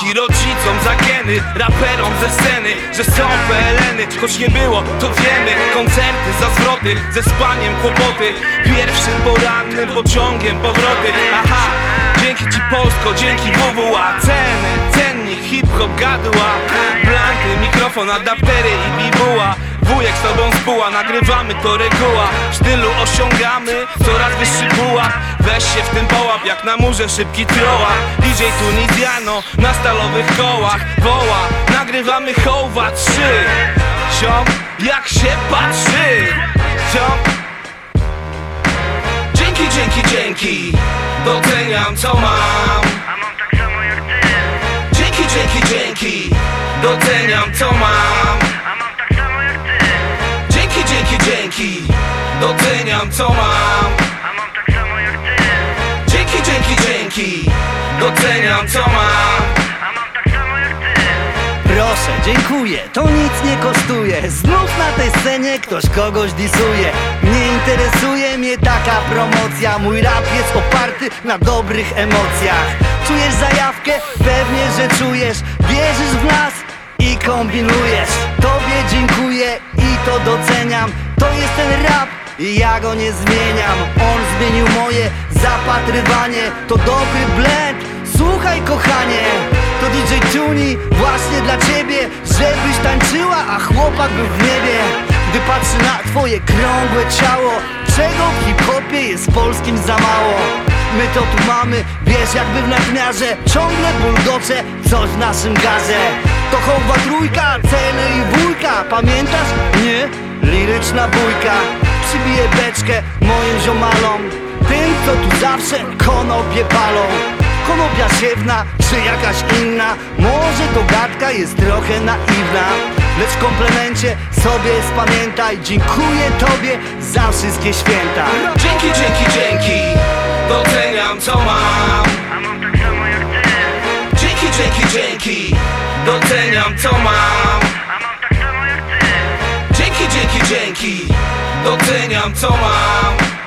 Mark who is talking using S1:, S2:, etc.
S1: dzięki rodzicom za geny Raperom ze sceny, że są PLN-y Choć nie było, to wiemy. Koncerty za zwroty, ze spaniem kłopoty. Pierwszym porannym pociągiem powroty. Aha, dzięki ci Polsko, dzięki WWA Ceny, cennik, hip-hop, gadła. Blanty, mikrofon, adaptery i bibuła Wujek z tobą spóła, nagrywamy to reguła. W stylu osiągamy coraz wyższy pułap. Weź się w tym połap, jak na murze szybki trołap DJ Tunizjano na stalowych kołach Woła, nagrywamy hołwa trzy. Ziom, jak się patrzy. Ziom. Dzięki, dzięki, dzięki. Doceniam co mam.
S2: A mam tak samo jak ty.
S1: Dzięki, dzięki, dzięki. Doceniam co mam Doceniam co mam.
S2: A mam tak samo jak ty.
S1: Dzięki, dzięki, dzięki. Doceniam co mam.
S2: A mam tak samo jak ty.
S3: Proszę, dziękuję, to nic nie kosztuje. Znów na tej scenie ktoś kogoś disuje. Nie interesuje mnie taka promocja. Mój rap jest oparty na dobrych emocjach. Czujesz zajawkę? Pewnie, że czujesz. Wierzysz w nas i kombinujesz. Tobie dziękuję i to doceniam To jest ten rap i ja go nie zmieniam. On zmienił moje zapatrywanie. To dobry blend, słuchaj kochanie To DJ Tuni właśnie dla ciebie Żebyś tańczyła, a chłopak był w niebie. Gdy patrzy na twoje krągłe ciało Czego w hip-hopie jest polskim za mało? My to tu mamy, wiesz jakby w nadmiarze. Ciągle bulgocze coś w naszym garze. To hołba trójka, ceny i wujka Pamiętasz? Nie? Liryczna bójka Przybiję beczkę moim ziomalom. Tym, co tu zawsze konopie palą. Konopia siewna, czy jakaś inna. Może to gadka jest trochę naiwna. Lecz w komplemencie sobie spamiętaj. Dziękuję Tobie za wszystkie święta.
S1: Dzięki, dzięki, dzięki. Doceniam co mam.
S2: A mam tak samo jak ty.
S1: Dzięki, dzięki, dzięki. Doceniam co mam Dzięki, Doceniam co mam